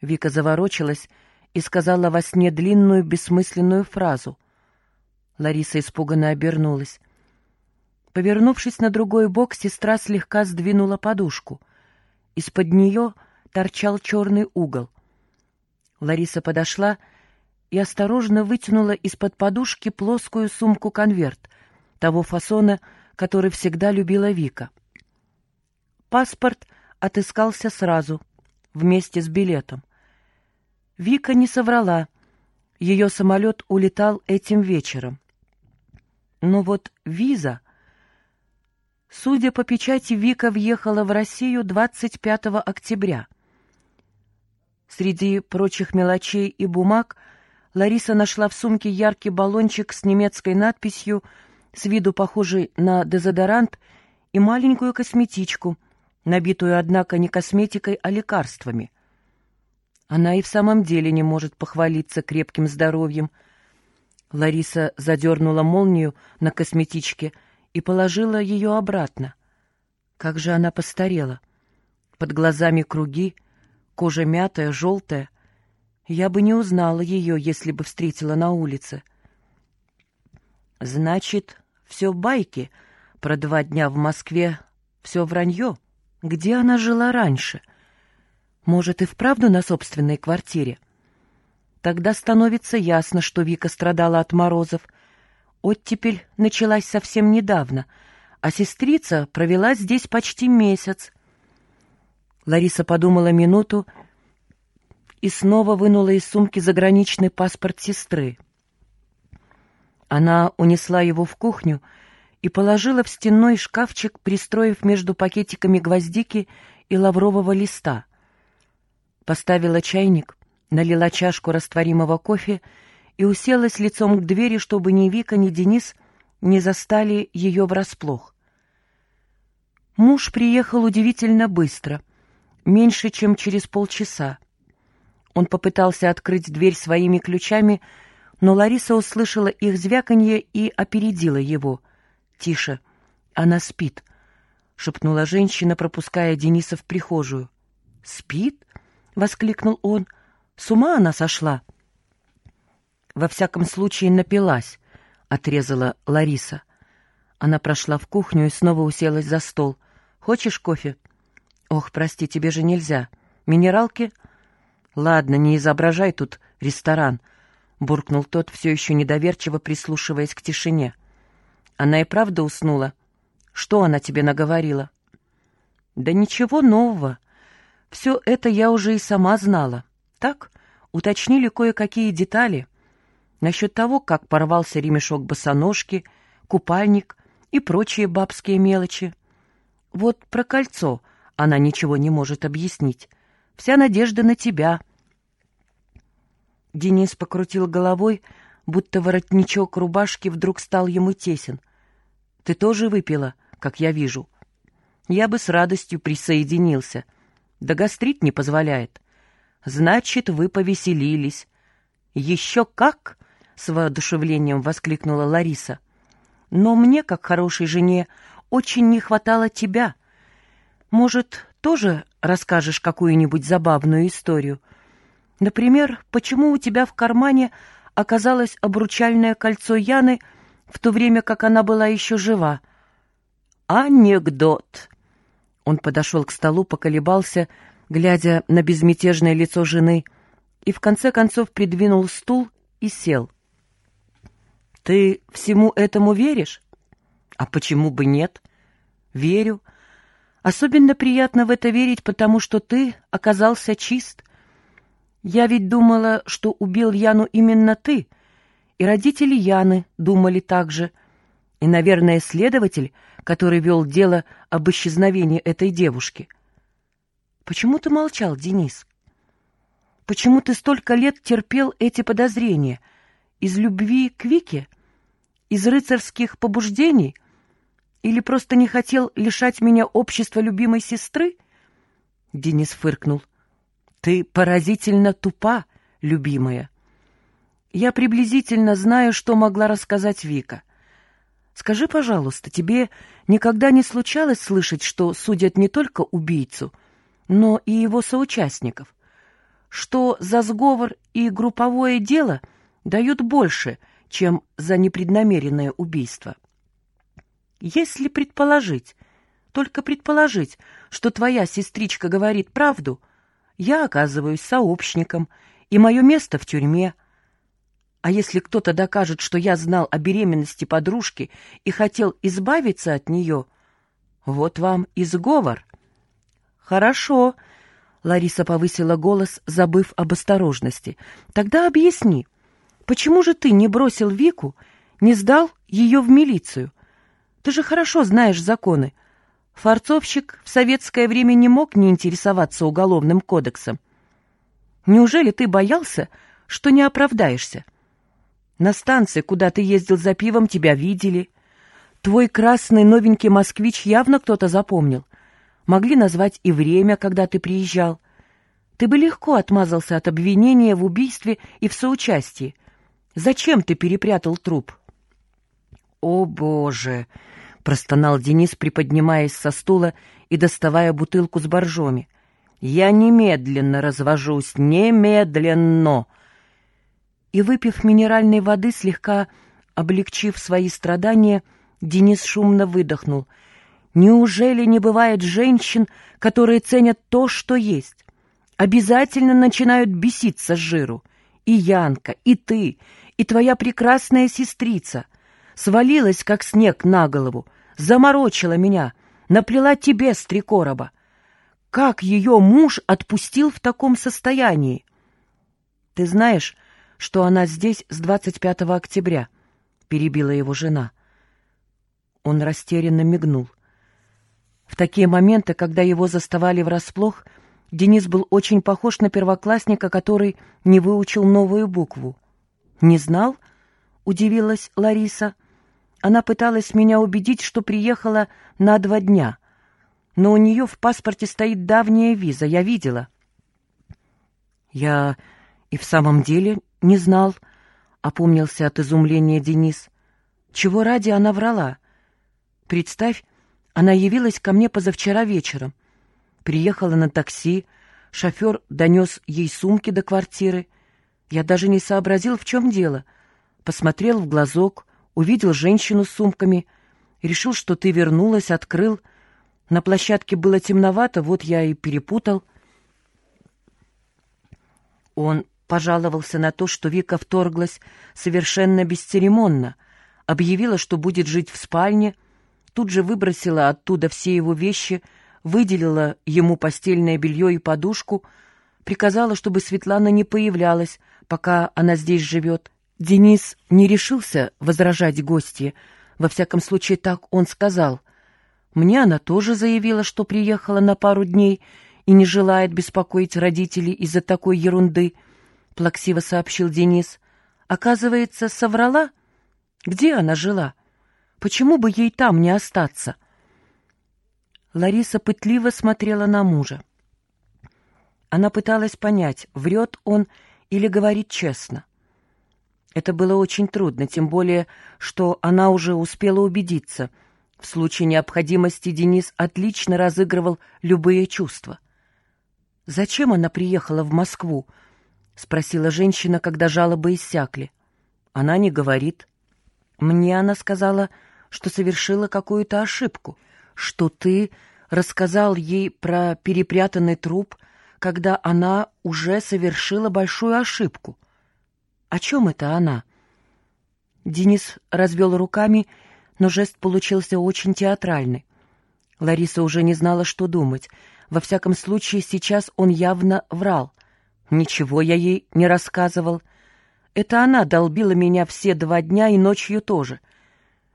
Вика заворочилась и сказала во сне длинную бессмысленную фразу. Лариса испуганно обернулась. Повернувшись на другой бок, сестра слегка сдвинула подушку. Из-под нее торчал черный угол. Лариса подошла и осторожно вытянула из-под подушки плоскую сумку-конверт того фасона, который всегда любила Вика. Паспорт отыскался сразу, вместе с билетом. Вика не соврала. Ее самолет улетал этим вечером. Но вот виза... Судя по печати, Вика въехала в Россию 25 октября. Среди прочих мелочей и бумаг Лариса нашла в сумке яркий баллончик с немецкой надписью, с виду похожий на дезодорант, и маленькую косметичку, набитую, однако, не косметикой, а лекарствами. Она и в самом деле не может похвалиться крепким здоровьем. Лариса задернула молнию на косметичке и положила ее обратно. Как же она постарела! Под глазами круги, кожа мятая, желтая. Я бы не узнала ее, если бы встретила на улице. Значит, все байки про два дня в Москве, все вранье. Где она жила раньше? Может, и вправду на собственной квартире? Тогда становится ясно, что Вика страдала от морозов. Оттепель началась совсем недавно, а сестрица провела здесь почти месяц. Лариса подумала минуту и снова вынула из сумки заграничный паспорт сестры. Она унесла его в кухню и положила в стенной шкафчик, пристроив между пакетиками гвоздики и лаврового листа. Поставила чайник, налила чашку растворимого кофе и уселась лицом к двери, чтобы ни Вика, ни Денис не застали ее врасплох. Муж приехал удивительно быстро, меньше, чем через полчаса. Он попытался открыть дверь своими ключами, но Лариса услышала их звяканье и опередила его. «Тише, она спит», — шепнула женщина, пропуская Дениса в прихожую. «Спит?» — воскликнул он. «С ума она сошла?» «Во всяком случае, напилась», — отрезала Лариса. Она прошла в кухню и снова уселась за стол. «Хочешь кофе?» «Ох, прости, тебе же нельзя. Минералки?» «Ладно, не изображай тут ресторан», — буркнул тот, все еще недоверчиво прислушиваясь к тишине. «Она и правда уснула? Что она тебе наговорила?» «Да ничего нового. Все это я уже и сама знала. Так, уточнили кое-какие детали. Насчет того, как порвался ремешок босоножки, купальник и прочие бабские мелочи. Вот про кольцо она ничего не может объяснить. Вся надежда на тебя». Денис покрутил головой, будто воротничок рубашки вдруг стал ему тесен. «Ты тоже выпила, как я вижу?» «Я бы с радостью присоединился. Да гастрит не позволяет». «Значит, вы повеселились». «Еще как!» — с воодушевлением воскликнула Лариса. «Но мне, как хорошей жене, очень не хватало тебя. Может, тоже расскажешь какую-нибудь забавную историю?» Например, почему у тебя в кармане оказалось обручальное кольцо Яны, в то время как она была еще жива? Анекдот. Он подошел к столу, поколебался, глядя на безмятежное лицо жены, и в конце концов придвинул стул и сел. «Ты всему этому веришь?» «А почему бы нет?» «Верю. Особенно приятно в это верить, потому что ты оказался чист. Я ведь думала, что убил Яну именно ты, и родители Яны думали так же, и, наверное, следователь, который вел дело об исчезновении этой девушки. Почему ты молчал, Денис? Почему ты столько лет терпел эти подозрения? Из любви к Вике? Из рыцарских побуждений? Или просто не хотел лишать меня общества любимой сестры? Денис фыркнул. — ты поразительно тупа, любимая. Я приблизительно знаю, что могла рассказать Вика. Скажи, пожалуйста, тебе никогда не случалось слышать, что судят не только убийцу, но и его соучастников? что за сговор и групповое дело дают больше, чем за непреднамеренное убийство. Если предположить, только предположить, что твоя сестричка говорит правду, я оказываюсь сообщником, и мое место в тюрьме. А если кто-то докажет, что я знал о беременности подружки и хотел избавиться от нее, вот вам и сговор. Хорошо, Лариса повысила голос, забыв об осторожности. Тогда объясни, почему же ты не бросил Вику, не сдал ее в милицию? Ты же хорошо знаешь законы. Форцовщик в советское время не мог не интересоваться уголовным кодексом. Неужели ты боялся, что не оправдаешься? На станции, куда ты ездил за пивом, тебя видели. Твой красный новенький москвич явно кто-то запомнил. Могли назвать и время, когда ты приезжал. Ты бы легко отмазался от обвинения в убийстве и в соучастии. Зачем ты перепрятал труп? «О, Боже!» — простонал Денис, приподнимаясь со стула и доставая бутылку с боржоми. Я немедленно развожусь, немедленно!» И, выпив минеральной воды, слегка облегчив свои страдания, Денис шумно выдохнул. «Неужели не бывает женщин, которые ценят то, что есть? Обязательно начинают беситься с жиру. И Янка, и ты, и твоя прекрасная сестрица. Свалилась, как снег на голову, заморочила меня, наплела тебе с три короба. Как ее муж отпустил в таком состоянии? Ты знаешь, что она здесь с 25 октября, перебила его жена. Он растерянно мигнул. В такие моменты, когда его заставали врасплох, Денис был очень похож на первоклассника, который не выучил новую букву. «Не знал?» — удивилась Лариса. Она пыталась меня убедить, что приехала на два дня — но у нее в паспорте стоит давняя виза, я видела. Я и в самом деле не знал, опомнился от изумления Денис. Чего ради она врала? Представь, она явилась ко мне позавчера вечером. Приехала на такси, шофер донес ей сумки до квартиры. Я даже не сообразил, в чем дело. Посмотрел в глазок, увидел женщину с сумками, решил, что ты вернулась, открыл — на площадке было темновато, вот я и перепутал. Он пожаловался на то, что Вика вторглась совершенно бесцеремонно, объявила, что будет жить в спальне, тут же выбросила оттуда все его вещи, выделила ему постельное белье и подушку, приказала, чтобы Светлана не появлялась, пока она здесь живет. Денис не решился возражать гостье, во всяком случае так он сказал. Мне она тоже заявила, что приехала на пару дней и не желает беспокоить родителей из-за такой ерунды, — плаксиво сообщил Денис. Оказывается, соврала? Где она жила? Почему бы ей там не остаться? Лариса пытливо смотрела на мужа. Она пыталась понять, врет он или говорит честно. Это было очень трудно, тем более, что она уже успела убедиться — в случае необходимости Денис отлично разыгрывал любые чувства. «Зачем она приехала в Москву?» — спросила женщина, когда жалобы иссякли. Она не говорит. Мне она сказала, что совершила какую-то ошибку, что ты рассказал ей про перепрятанный труп, когда она уже совершила большую ошибку. О чем это она? Денис развел руками но жест получился очень театральный. Лариса уже не знала, что думать. Во всяком случае, сейчас он явно врал. Ничего я ей не рассказывал. Это она долбила меня все два дня и ночью тоже.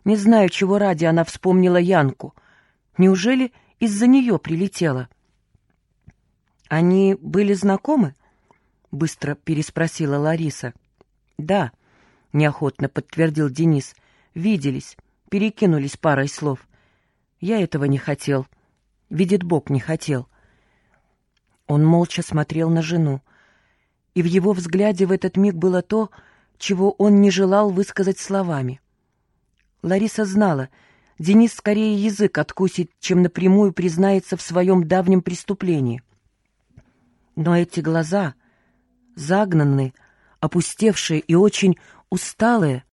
Не знаю, чего ради она вспомнила Янку. Неужели из-за нее прилетела? «Они были знакомы?» — быстро переспросила Лариса. «Да», — неохотно подтвердил Денис. «Виделись перекинулись парой слов. Я этого не хотел. Видит Бог, не хотел. Он молча смотрел на жену. И в его взгляде в этот миг было то, чего он не желал высказать словами. Лариса знала, Денис скорее язык откусит, чем напрямую признается в своем давнем преступлении. Но эти глаза, Загнанные, опустевшие и очень усталые,